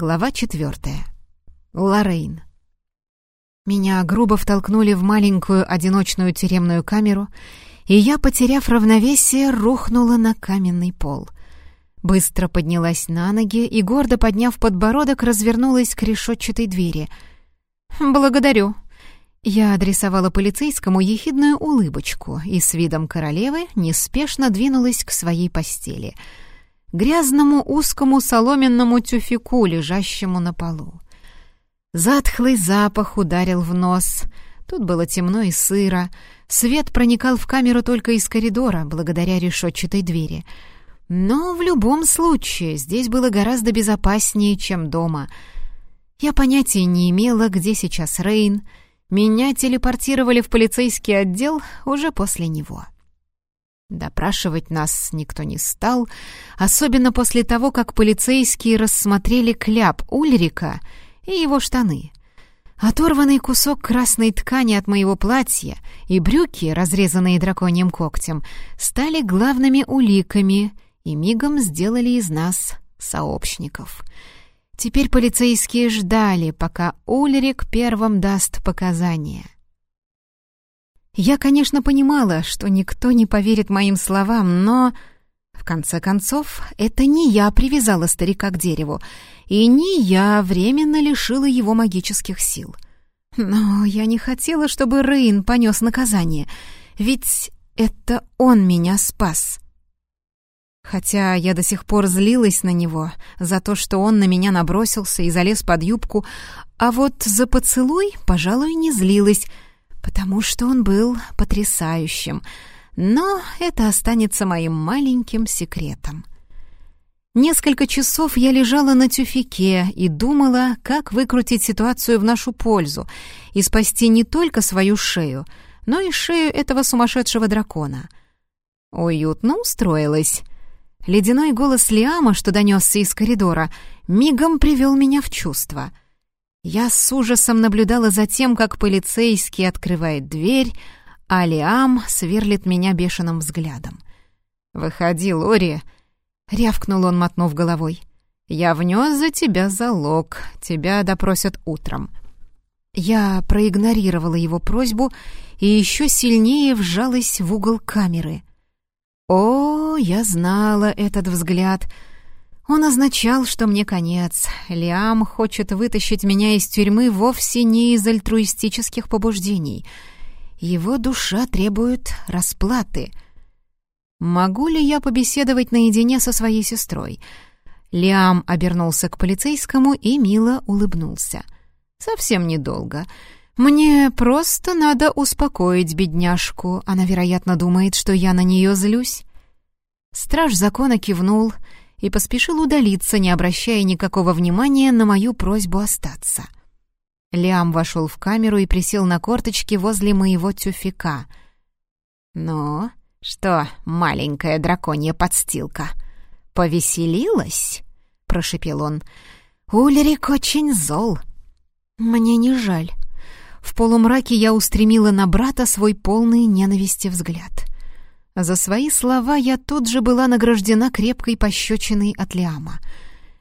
Глава четвертая. Лоррейн. Меня грубо втолкнули в маленькую одиночную тюремную камеру, и я, потеряв равновесие, рухнула на каменный пол. Быстро поднялась на ноги и, гордо подняв подбородок, развернулась к решетчатой двери. «Благодарю». Я адресовала полицейскому ехидную улыбочку и с видом королевы неспешно двинулась к своей постели — грязному узкому соломенному тюфику, лежащему на полу. Затхлый запах ударил в нос. Тут было темно и сыро. Свет проникал в камеру только из коридора, благодаря решетчатой двери. Но в любом случае здесь было гораздо безопаснее, чем дома. Я понятия не имела, где сейчас Рейн. Меня телепортировали в полицейский отдел уже после него. Допрашивать нас никто не стал, особенно после того, как полицейские рассмотрели кляп Ульрика и его штаны. Оторванный кусок красной ткани от моего платья и брюки, разрезанные драконьим когтем, стали главными уликами и мигом сделали из нас сообщников. Теперь полицейские ждали, пока Ульрик первым даст показания — я, конечно, понимала, что никто не поверит моим словам, но... В конце концов, это не я привязала старика к дереву, и не я временно лишила его магических сил. Но я не хотела, чтобы Рейн понес наказание, ведь это он меня спас. Хотя я до сих пор злилась на него за то, что он на меня набросился и залез под юбку, а вот за поцелуй, пожалуй, не злилась — потому что он был потрясающим, но это останется моим маленьким секретом. Несколько часов я лежала на тюфике и думала, как выкрутить ситуацию в нашу пользу и спасти не только свою шею, но и шею этого сумасшедшего дракона. Уютно устроилась. Ледяной голос Лиама, что донесся из коридора, мигом привел меня в чувство — я с ужасом наблюдала за тем, как полицейский открывает дверь, а Лиам сверлит меня бешеным взглядом. «Выходи, Лори!» — рявкнул он, мотнув головой. «Я внес за тебя залог. Тебя допросят утром». Я проигнорировала его просьбу и еще сильнее вжалась в угол камеры. О, я знала этот взгляд — он означал, что мне конец. Лиам хочет вытащить меня из тюрьмы вовсе не из альтруистических побуждений. Его душа требует расплаты. Могу ли я побеседовать наедине со своей сестрой? Лиам обернулся к полицейскому и мило улыбнулся. Совсем недолго. Мне просто надо успокоить бедняжку. Она, вероятно, думает, что я на нее злюсь. Страж закона кивнул — и поспешил удалиться, не обращая никакого внимания на мою просьбу остаться. Лиам вошел в камеру и присел на корточки возле моего тюфика. «Ну, что, маленькая драконья подстилка, повеселилась?» — прошепел он. «Ульрик очень зол». «Мне не жаль». В полумраке я устремила на брата свой полный ненависти взгляд. За свои слова я тут же была награждена крепкой пощечиной от Лиама.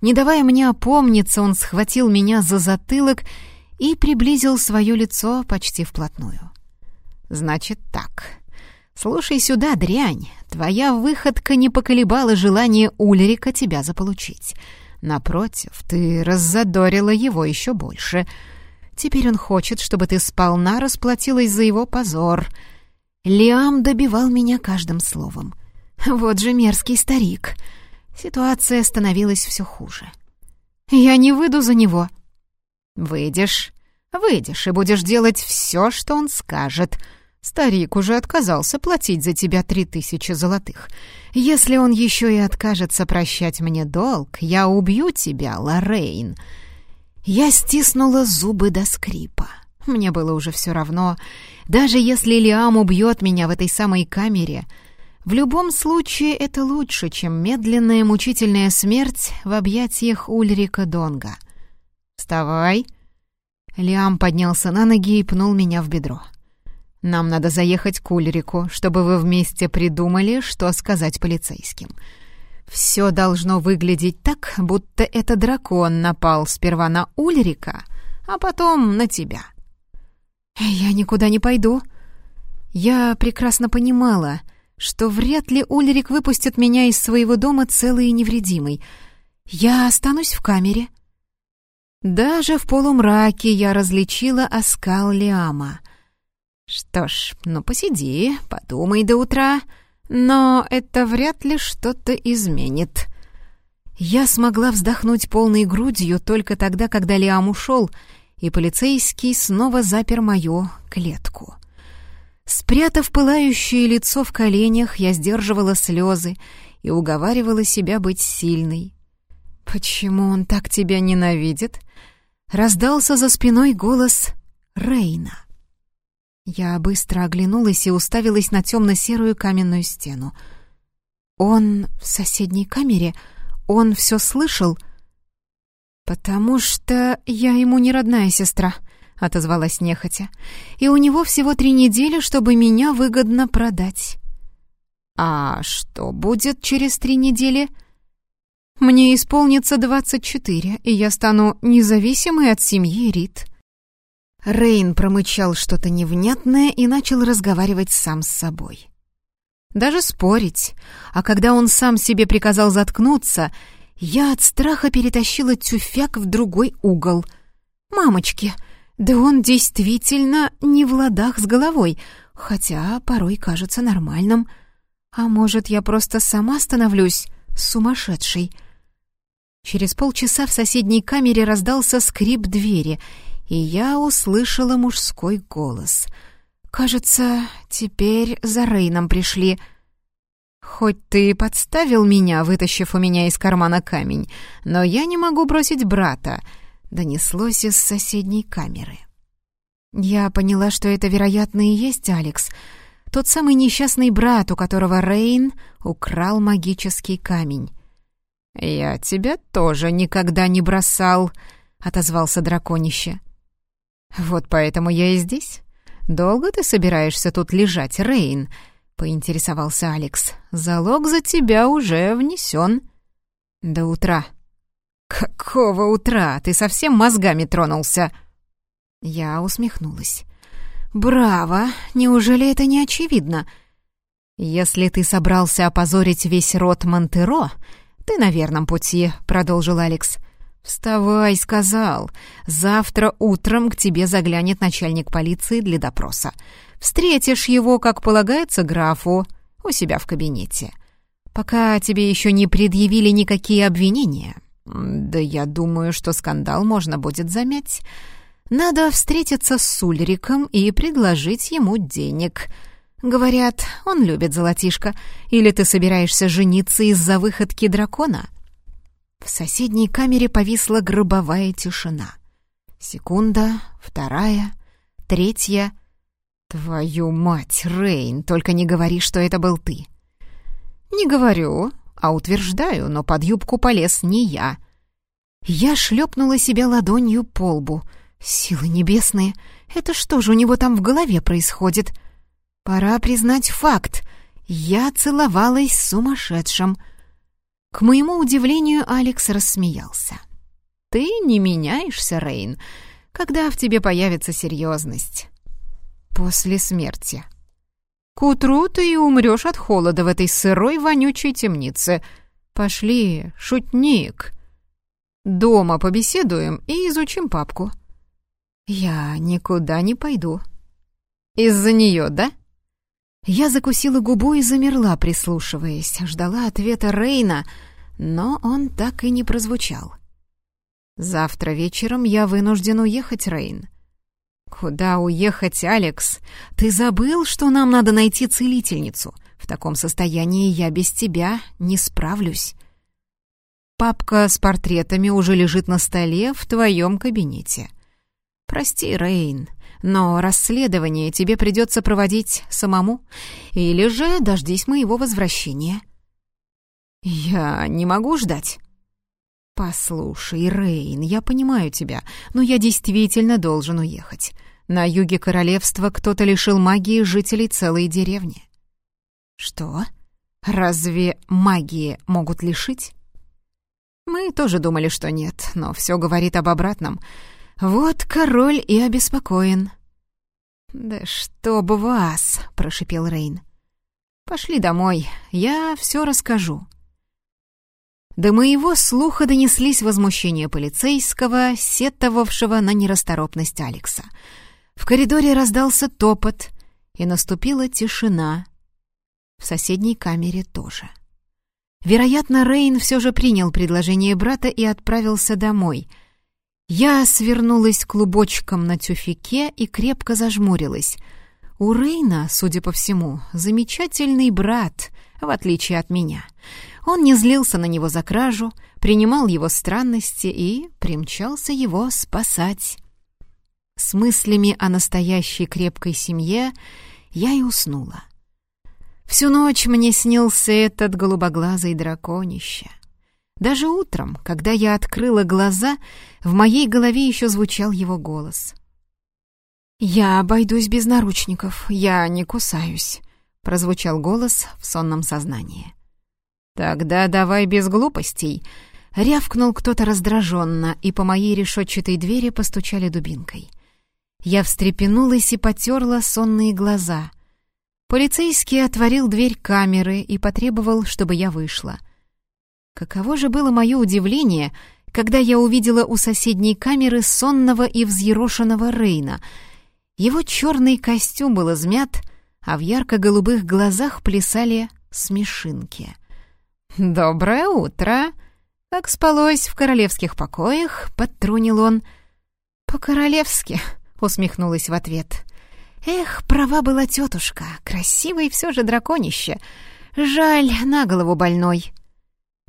Не давая мне опомниться, он схватил меня за затылок и приблизил свое лицо почти вплотную. «Значит так. Слушай сюда, дрянь. Твоя выходка не поколебала желание Ульрика тебя заполучить. Напротив, ты раззадорила его еще больше. Теперь он хочет, чтобы ты сполна расплатилась за его позор». Лиам добивал меня каждым словом. Вот же мерзкий старик. Ситуация становилась все хуже. «Я не выйду за него». «Выйдешь, выйдешь и будешь делать все, что он скажет», Старик уже отказался платить за тебя три тысячи золотых. Если он еще и откажется прощать мне долг, я убью тебя, Лоррейн». Я стиснула зубы до скрипа. Мне было уже все равно. Даже если Лиам убьет меня в этой самой камере, в любом случае это лучше, чем медленная мучительная смерть в объятиях Ульрика Донга. «Вставай!» Лиам поднялся на ноги и пнул меня в бедро. «Нам надо заехать к Ульрику, чтобы вы вместе придумали, что сказать полицейским. Все должно выглядеть так, будто это дракон напал сперва на Ульрика, а потом на тебя. Я никуда не пойду. Я прекрасно понимала, что вряд ли Ульрик выпустит меня из своего дома целый и невредимый. Я останусь в камере. Даже в полумраке я различила оскал Лиама. Что ж, ну посиди, подумай до утра, но это вряд ли что-то изменит. Я смогла вздохнуть полной грудью только тогда, когда Лиам ушел, и полицейский снова запер мою клетку. Спрятав пылающее лицо в коленях, я сдерживала слезы и уговаривала себя быть сильной. «Почему он так тебя ненавидит?» Раздался за спиной голос Рейна. Я быстро оглянулась и уставилась на темно-серую каменную стену. «Он в соседней камере? Он все слышал?» «Потому что я ему не родная сестра», — отозвалась нехотя. «И у него всего три недели, чтобы меня выгодно продать». «А что будет через три недели?» «Мне исполнится двадцать четыре, и я стану независимой от семьи Рит». Рейн промычал что-то невнятное и начал разговаривать сам с собой. Даже спорить. А когда он сам себе приказал заткнуться, я от страха перетащила тюфяк в другой угол. «Мамочки, да он действительно не в ладах с головой, хотя порой кажется нормальным. А может, я просто сама становлюсь сумасшедшей?» Через полчаса в соседней камере раздался скрип двери — и я услышала мужской голос. «Кажется, теперь за Рейном пришли». «Хоть ты подставил меня, вытащив у меня из кармана камень, но я не могу бросить брата», — донеслось из соседней камеры. Я поняла, что это, вероятно, и есть Алекс, тот самый несчастный брат, у которого Рейн украл магический камень. «Я тебя тоже никогда не бросал», — отозвался драконище. «Вот поэтому я и здесь. Долго ты собираешься тут лежать, Рейн?» — поинтересовался Алекс. «Залог за тебя уже внесен». «До утра». «Какого утра? Ты совсем мозгами тронулся?» Я усмехнулась. «Браво! Неужели это не очевидно?» «Если ты собрался опозорить весь род Монтеро, ты на верном пути», — продолжил Алекс. «Вставай», — сказал. «Завтра утром к тебе заглянет начальник полиции для допроса. Встретишь его, как полагается, графу, у себя в кабинете. Пока тебе еще не предъявили никакие обвинения. Да я думаю, что скандал можно будет замять. Надо встретиться с Сульриком и предложить ему денег». Говорят, он любит золотишко. Или ты собираешься жениться из-за выходки дракона?» В соседней камере повисла гробовая тишина. Секунда, вторая, третья. «Твою мать, Рейн, только не говори, что это был ты!» «Не говорю, а утверждаю, но под юбку полез не я». Я шлепнула себя ладонью по лбу. «Силы небесные! Это что же у него там в голове происходит?» «Пора признать факт. Я целовалась с сумасшедшим». К моему удивлению, Алекс рассмеялся. «Ты не меняешься, Рейн, когда в тебе появится серьезность. После смерти. К утру ты и умрешь от холода в этой сырой вонючей темнице. Пошли, шутник. Дома побеседуем и изучим папку». «Я никуда не пойду». «Из-за нее, да?» Я закусила губу и замерла, прислушиваясь, ждала ответа Рейна, но он так и не прозвучал. «Завтра вечером я вынужден уехать, Рейн». «Куда уехать, Алекс? Ты забыл, что нам надо найти целительницу? В таком состоянии я без тебя не справлюсь». «Папка с портретами уже лежит на столе в твоем кабинете». «Прости, Рейн, но расследование тебе придется проводить самому, или же дождись моего возвращения». «Я не могу ждать». «Послушай, Рейн, я понимаю тебя, но я действительно должен уехать. На юге королевства кто-то лишил магии жителей целой деревни». «Что?» Разве магии могут лишить? Мы тоже думали, что нет, но все говорит об обратном. Вот король и обеспокоен. «Да чтоб вас!» — прошипел Рейн. «Пошли домой, я все расскажу». До моего слуха донеслись возмущения полицейского, сетовавшего на нерасторопность Алекса. В коридоре раздался топот, и наступила тишина. В соседней камере тоже. Вероятно, Рейн все же принял предложение брата и отправился домой. Я свернулась клубочком на тюфике и крепко зажмурилась. У Рейна, судя по всему, замечательный брат, в отличие от меня. Он не злился на него за кражу, принимал его странности и примчался его спасать. С мыслями о настоящей крепкой семье я и уснула. Всю ночь мне снился этот голубоглазый драконище. Даже утром, когда я открыла глаза, в моей голове еще звучал его голос. «Я обойдусь без наручников, я не кусаюсь», — прозвучал голос в сонном сознании. «Тогда давай без глупостей», — рявкнул кто-то раздраженно, и по моей решетчатой двери постучали дубинкой. Я встрепенулась и потерла сонные глаза — Полицейский отворил дверь камеры и потребовал, чтобы я вышла. Каково же было мое удивление, когда я увидела у соседней камеры сонного и взъерошенного Рейна. Его черный костюм был измят, а в ярко-голубых глазах плясали смешинки. «Доброе утро!» «Как спалось в королевских покоях?» — подтрунил он. «По-королевски», — усмехнулась в ответ. Эх, права была тетушка, красивый все же драконище. Жаль, на голову больной.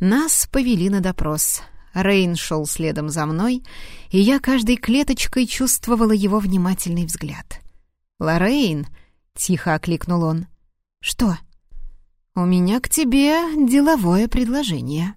Нас повели на допрос. Рейн шел следом за мной, и я каждой клеточкой чувствовала его внимательный взгляд. «Лоррейн!» — тихо окликнул он. «Что?» «У меня к тебе деловое предложение».